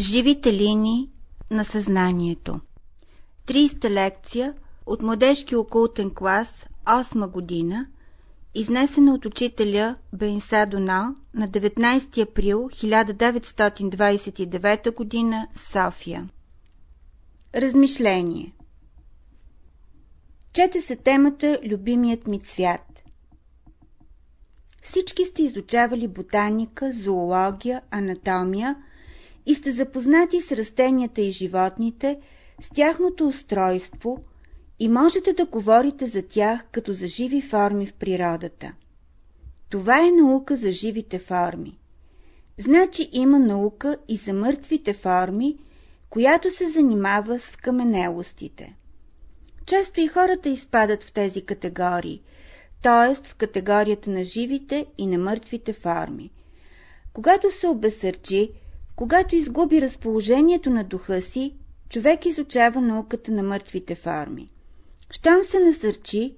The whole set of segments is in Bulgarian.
Живите линии на съзнанието. 30 лекция от младежки окултен клас 8 година изнесена от учителя Бенса Донал на 19 април 1929 година София. Размишление. Чете се темата Любимият ми цвят Всички сте изучавали ботаника, зоология, анатомия – и сте запознати с растенията и животните, с тяхното устройство и можете да говорите за тях като за живи форми в природата. Това е наука за живите форми. Значи има наука и за мъртвите форми, която се занимава с вкаменелостите. Често и хората изпадат в тези категории, т.е. в категорията на живите и на мъртвите форми. Когато се обесърчи, когато изгуби разположението на духа си, човек изучава науката на мъртвите форми. Щом се насърчи,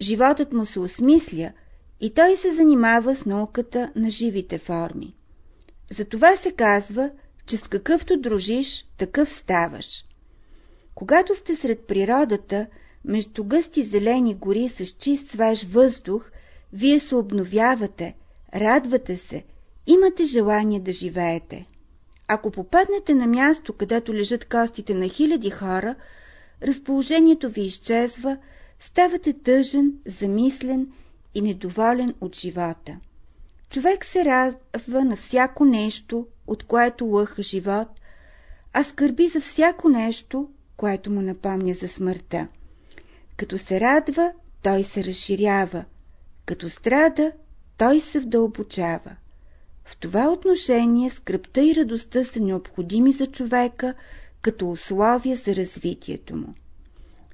животът му се осмисля и той се занимава с науката на живите форми. Затова се казва, че с какъвто дружиш, такъв ставаш. Когато сте сред природата, между гъсти зелени гори с чист свеж въздух, вие се обновявате, радвате се, имате желание да живеете. Ако попаднете на място, където лежат костите на хиляди хора, разположението ви изчезва, ставате тъжен, замислен и недоволен от живота. Човек се радва на всяко нещо, от което лъха живот, а скърби за всяко нещо, което му напомня за смъртта. Като се радва, той се разширява, като страда, той се вдълбочава. В това отношение скръпта и радостта са необходими за човека като условия за развитието му.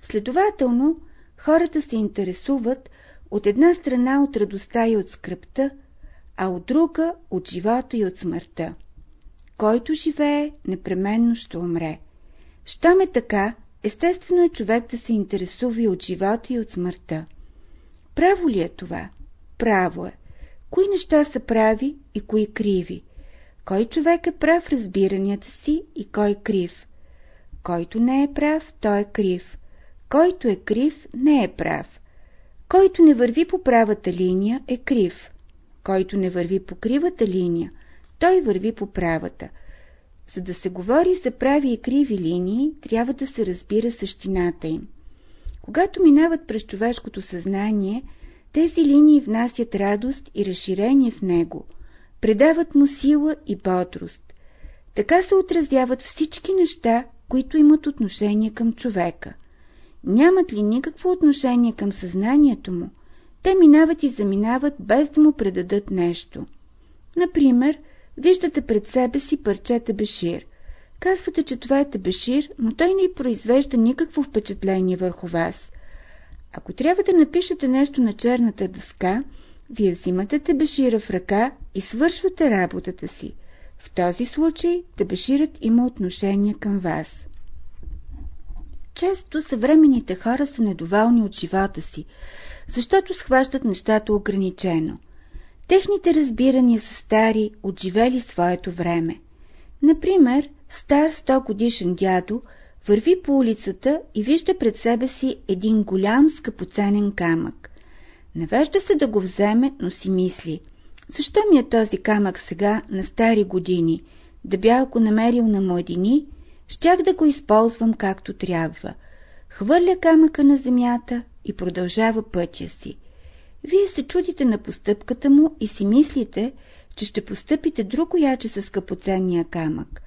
Следователно, хората се интересуват от една страна от радостта и от скръпта, а от друга от живота и от смъртта. Който живее, непременно ще умре. Щом е така, естествено е човек да се интересува и от живота и от смъртта. Право ли е това? Право е кои неща са прави и кои криви, кой човек е прав в разбиранията си и кой крив. Който не е прав, той е крив. Който е крив, не е прав. Който не върви по правата линия, е крив. Който не върви по кривата линия, той върви по правата. За да се говори за прави и криви линии, трябва да се разбира същината им. Когато минават през човешкото съзнание – тези линии внасят радост и разширение в него, предават му сила и бодрост. Така се отразяват всички неща, които имат отношение към човека. Нямат ли никакво отношение към съзнанието му, те минават и заминават без да му предадат нещо. Например, виждате пред себе си парчета бешир. Казвате, че това е табешир, но той не произвежда никакво впечатление върху вас. Ако трябва да напишете нещо на черната дъска, вие взимате тебешира в ръка и свършвате работата си. В този случай тебеширът има отношение към вас. Често съвременните хора са недоволни от живота си, защото схващат нещата ограничено. Техните разбирания са стари, отживели своето време. Например, стар 100 годишен дядо – Върви по улицата и вижда пред себе си един голям скъпоценен камък. Навежда се да го вземе, но си мисли. Защо ми е този камък сега на стари години? Да бях го намерил на младини, щях да го използвам както трябва. Хвърля камъка на земята и продължава пътя си. Вие се чудите на постъпката му и си мислите, че ще постъпите друго яче с скъпоценния камък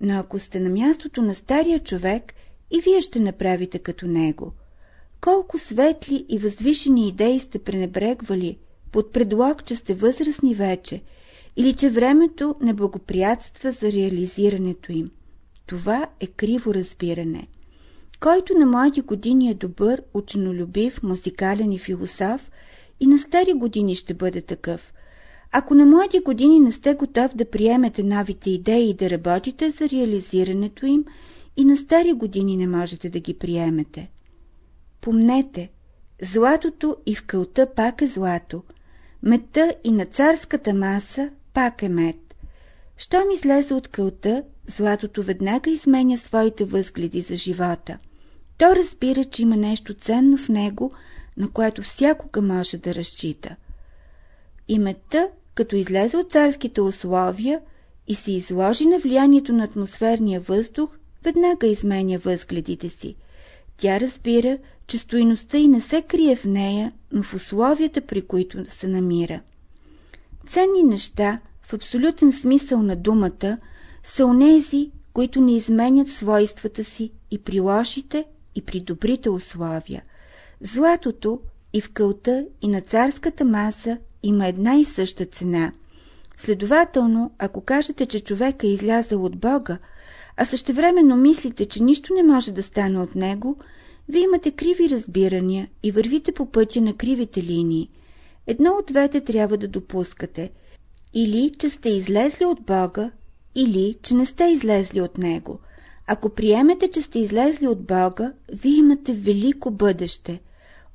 но ако сте на мястото на стария човек, и вие ще направите като него. Колко светли и възвишени идеи сте пренебрегвали, под предлог, че сте възрастни вече, или че времето не благоприятства за реализирането им. Това е криво разбиране. Който на млади години е добър, ученолюбив, музикален и философ, и на стари години ще бъде такъв. Ако на млади години не сте готов да приемете новите идеи и да работите за реализирането им, и на стари години не можете да ги приемете. Помнете, златото и в кълта пак е злато, метта и на царската маса пак е мед. Щом излезе от кълта, златото веднага изменя своите възгледи за живота. То разбира, че има нещо ценно в него, на което всякога може да разчита. И метта, като излезе от царските условия и се изложи на влиянието на атмосферния въздух, веднага изменя възгледите си. Тя разбира, че стоиността и не се крие в нея, но в условията, при които се намира. Ценни неща, в абсолютен смисъл на думата, са онези, които не изменят свойствата си и при лошите, и при добрите условия. Златото и в кълта, и на царската маса има една и съща цена. Следователно, ако кажете, че човек е излязъл от Бога, а същевременно мислите, че нищо не може да стане от него, вие имате криви разбирания и вървите по пътя на кривите линии. Едно от двете трябва да допускате. Или, че сте излезли от Бога, или, че не сте излезли от Него. Ако приемете, че сте излезли от Бога, вие имате велико бъдеще.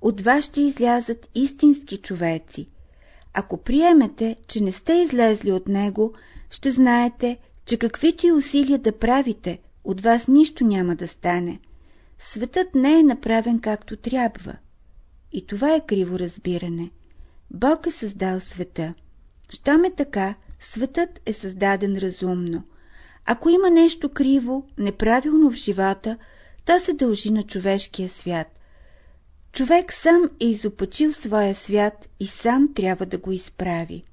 От вас ще излязат истински човеци. Ако приемете, че не сте излезли от Него, ще знаете, че каквито и усилия да правите, от вас нищо няма да стане. Светът не е направен както трябва. И това е криво разбиране. Бог е създал света. Щом е така, светът е създаден разумно. Ако има нещо криво, неправилно в живота, то се дължи на човешкия свят. Човек сам е изопачил своя свят и сам трябва да го изправи.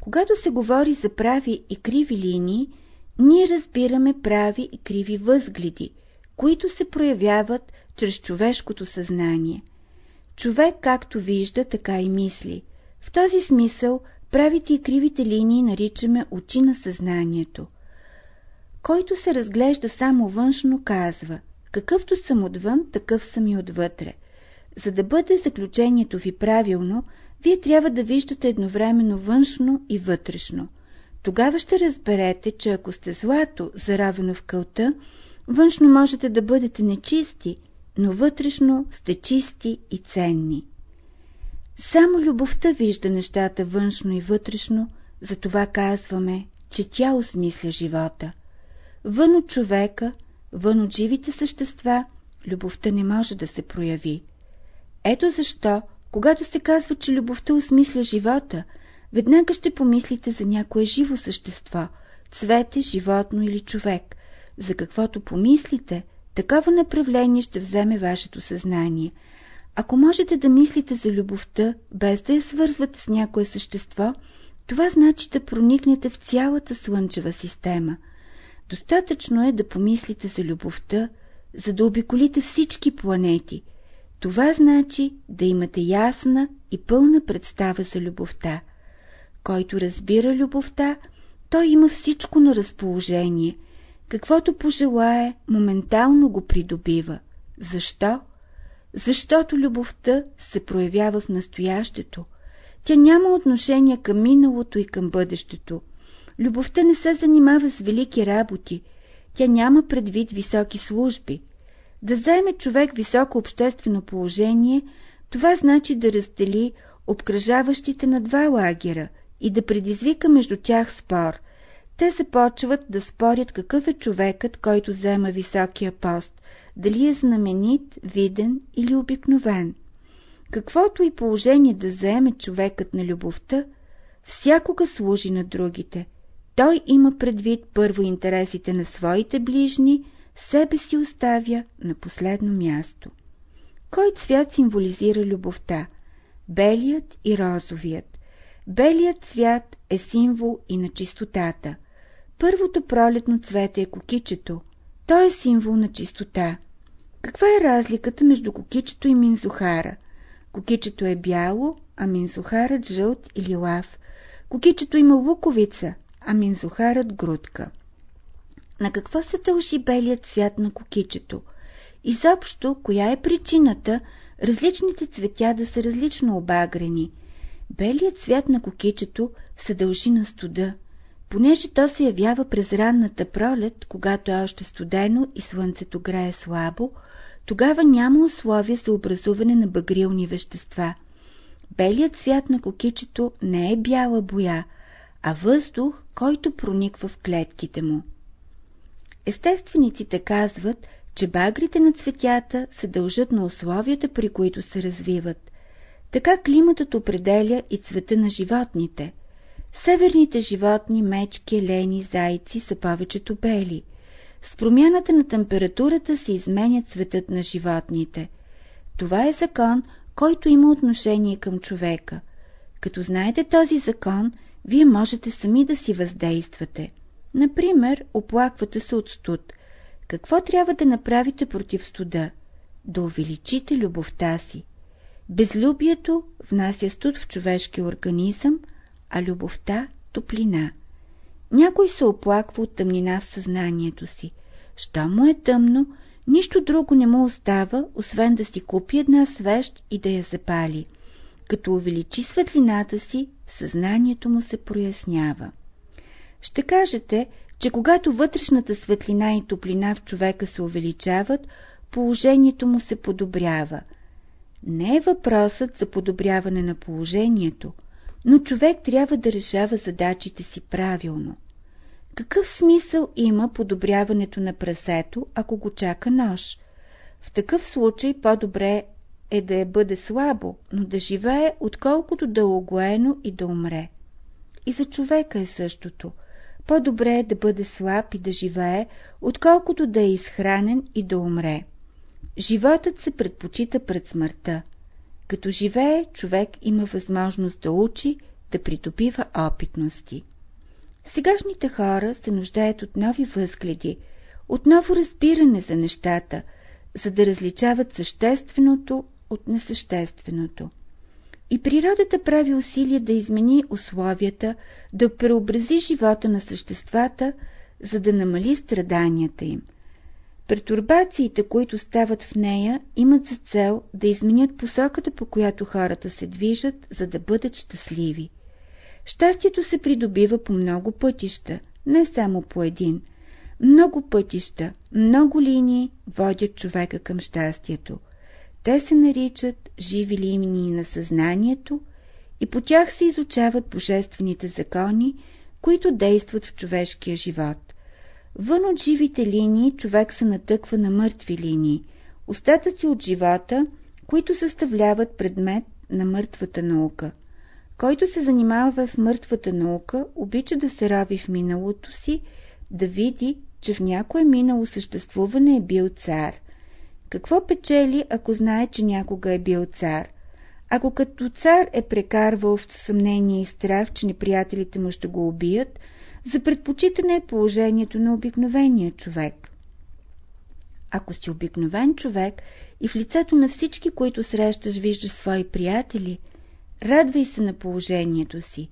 Когато се говори за прави и криви линии, ние разбираме прави и криви възгледи, които се проявяват чрез човешкото съзнание. Човек както вижда, така и мисли. В този смисъл правите и кривите линии наричаме очи на съзнанието. Който се разглежда само външно, казва «Какъвто съм отвън, такъв съм и отвътре». За да бъде заключението ви правилно, вие трябва да виждате едновременно външно и вътрешно. Тогава ще разберете, че ако сте злато, заравено в кълта, външно можете да бъдете нечисти, но вътрешно сте чисти и ценни. Само любовта вижда нещата външно и вътрешно, затова казваме, че тя осмисля живота. Вън от човека, вън от живите същества, любовта не може да се прояви. Ето защо когато се казва, че любовта осмисля живота, веднага ще помислите за някое живо същество, цвете, животно или човек. За каквото помислите, такова направление ще вземе вашето съзнание. Ако можете да мислите за любовта, без да я свързвате с някое същество, това значи да проникнете в цялата Слънчева система. Достатъчно е да помислите за любовта, за да обиколите всички планети – това значи да имате ясна и пълна представа за любовта. Който разбира любовта, той има всичко на разположение. Каквото пожелае, моментално го придобива. Защо? Защото любовта се проявява в настоящето. Тя няма отношение към миналото и към бъдещето. Любовта не се занимава с велики работи. Тя няма предвид високи служби. Да заеме човек високо обществено положение, това значи да раздели обкръжаващите на два лагера и да предизвика между тях спор. Те започват да спорят какъв е човекът, който взема високия пост, дали е знаменит, виден или обикновен. Каквото и положение да заеме човекът на любовта, всякога служи на другите. Той има предвид първо интересите на своите ближни, себе си оставя на последно място. Кой цвят символизира любовта? Белият и розовият. Белият цвят е символ и на чистотата. Първото пролетно цвете е кокичето. То е символ на чистота. Каква е разликата между кокичето и минзухара? Кокичето е бяло, а минзухарът жълт или лав. Кокичето има луковица, а минзухарът грудка. На какво се дължи белият цвят на кокичето? Изобщо, коя е причината различните цветя да са различно обагрени? Белият цвят на кокичето се дължи на студа, понеже то се явява през ранната пролет, когато е още студено и слънцето грее слабо, тогава няма условия за образуване на багрилни вещества. Белият цвят на кокичето не е бяла боя, а въздух, който прониква в клетките му. Естествениците казват, че багрите на цветята се дължат на условията, при които се развиват. Така климатът определя и цвета на животните. Северните животни, мечки, лени, зайци са повечето бели. С промяната на температурата се изменя цветът на животните. Това е закон, който има отношение към човека. Като знаете този закон, вие можете сами да си въздействате. Например, оплаквате се от студ. Какво трябва да направите против студа? Да увеличите любовта си. Безлюбието внася студ в човешкия организъм, а любовта – топлина. Някой се оплаква от тъмнина в съзнанието си. Що му е тъмно, нищо друго не му остава, освен да си купи една свещ и да я запали. Като увеличи светлината си, съзнанието му се прояснява. Ще кажете, че когато вътрешната светлина и топлина в човека се увеличават, положението му се подобрява. Не е въпросът за подобряване на положението, но човек трябва да решава задачите си правилно. Какъв смисъл има подобряването на прасето, ако го чака нож? В такъв случай по-добре е да я бъде слабо, но да живее, отколкото да е огоено и да умре. И за човека е същото. По-добре е да бъде слаб и да живее, отколкото да е изхранен и да умре. Животът се предпочита пред смъртта. Като живее, човек има възможност да учи, да придобива опитности. Сегашните хора се нуждаят от нови възгледи, от ново разбиране за нещата, за да различават същественото от несъщественото. И природата прави усилия да измени условията, да преобрази живота на съществата, за да намали страданията им. Пертурбациите, които стават в нея, имат за цел да изменят посоката, по която хората се движат, за да бъдат щастливи. Щастието се придобива по много пътища, не само по един. Много пътища, много линии водят човека към щастието. Те се наричат живи линии на съзнанието и по тях се изучават божествените закони, които действат в човешкия живот. Вън от живите линии човек се натъква на мъртви линии, остатъци от живота, които съставляват предмет на мъртвата наука – който се занимава с мъртвата наука, обича да се рави в миналото си, да види, че в някое минало съществуване е бил цар. Какво печели, ако знае, че някога е бил цар? Ако като цар е прекарвал в съмнение и страх, че неприятелите му ще го убият, за предпочитане е положението на обикновения човек. Ако си обикновен човек и в лицето на всички, които срещаш, виждаш свои приятели – Радвай се на положението си.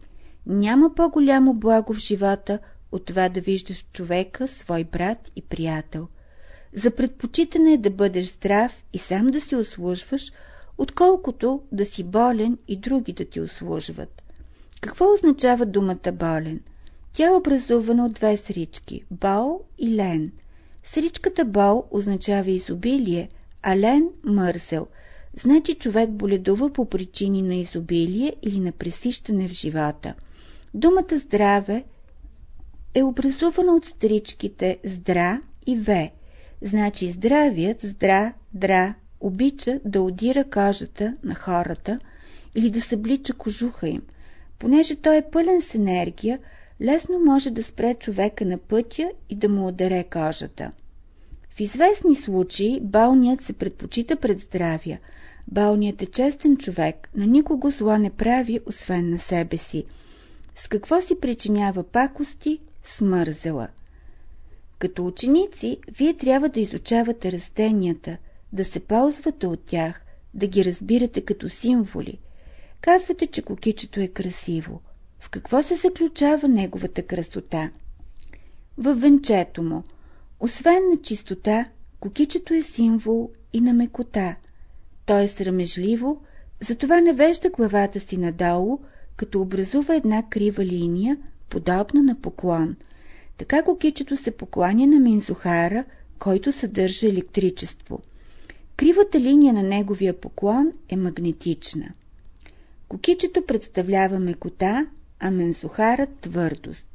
Няма по-голямо благо в живота от това да виждаш човека, свой брат и приятел. За предпочитане да бъдеш здрав и сам да си услужваш, отколкото да си болен и други да ти услужват. Какво означава думата болен? Тя е образувана от две срички – бол и лен. Сричката бол означава изобилие, а лен – мързел – значи човек боледува по причини на изобилие или на пресищане в живота. Думата здраве е образувана от стричките здра и ве. Значи здравият, здра, дра, обича да удира кожата на хората или да съблича кожуха им. Понеже той е пълен с енергия, лесно може да спре човека на пътя и да му ударе кожата. В известни случаи болният се предпочита пред здравия – Балният е честен човек, на никого зло не прави, освен на себе си. С какво си причинява пакости? Смързела. Като ученици, вие трябва да изучавате растенията, да се ползвате от тях, да ги разбирате като символи. Казвате, че кокичето е красиво. В какво се заключава неговата красота? В венчето му. Освен на чистота, кокичето е символ и на мекота – то е срамежливо, затова навежда главата си надолу, като образува една крива линия, подобна на поклон. Така кокичето се покланя на Минзухара, който съдържа електричество. Кривата линия на неговия поклон е магнетична. Кокичето представлява мекота, а Мензухарът – твърдост.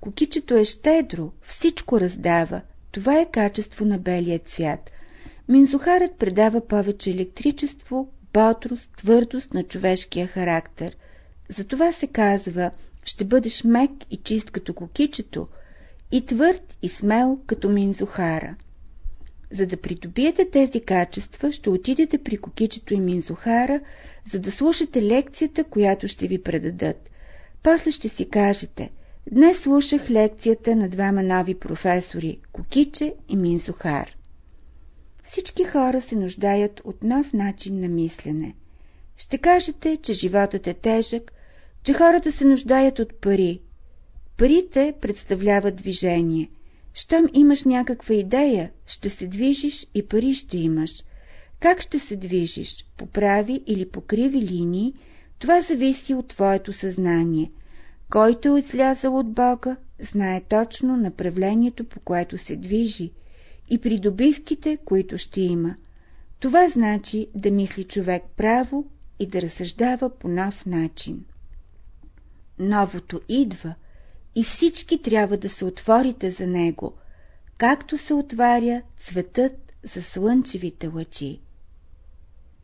Кокичето е щедро, всичко раздава, Това е качество на белия цвят. Минзухарът предава повече електричество, бодрост, твърдост на човешкия характер. Затова се казва, ще бъдеш мек и чист като кокичето и твърд и смел като Минзухара. За да придобиете тези качества, ще отидете при кокичето и Минзухара, за да слушате лекцията, която ще ви предадат. После ще си кажете – Днес слушах лекцията на двама нови професори – Кокиче и Минзухар. Всички хора се нуждаят от нов начин на мислене. Ще кажете, че животът е тежък, че хората се нуждаят от пари. Парите представляват движение. Щом имаш някаква идея, ще се движиш и пари ще имаш. Как ще се движиш? По прави или по криви линии? Това зависи от твоето съзнание – който е излязъл от Бога, знае точно направлението, по което се движи и придобивките, които ще има. Това значи да мисли човек право и да разсъждава по нов начин. Новото идва и всички трябва да се отворите за него, както се отваря цветът за слънчевите лъчи.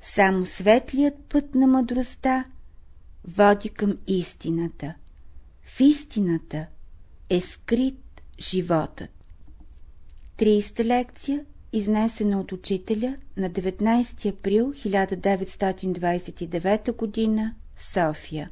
Само светлият път на мъдростта води към истината. В истината е скрит животът. 30 лекция, изнесена от учителя на 19 април 1929 г. София.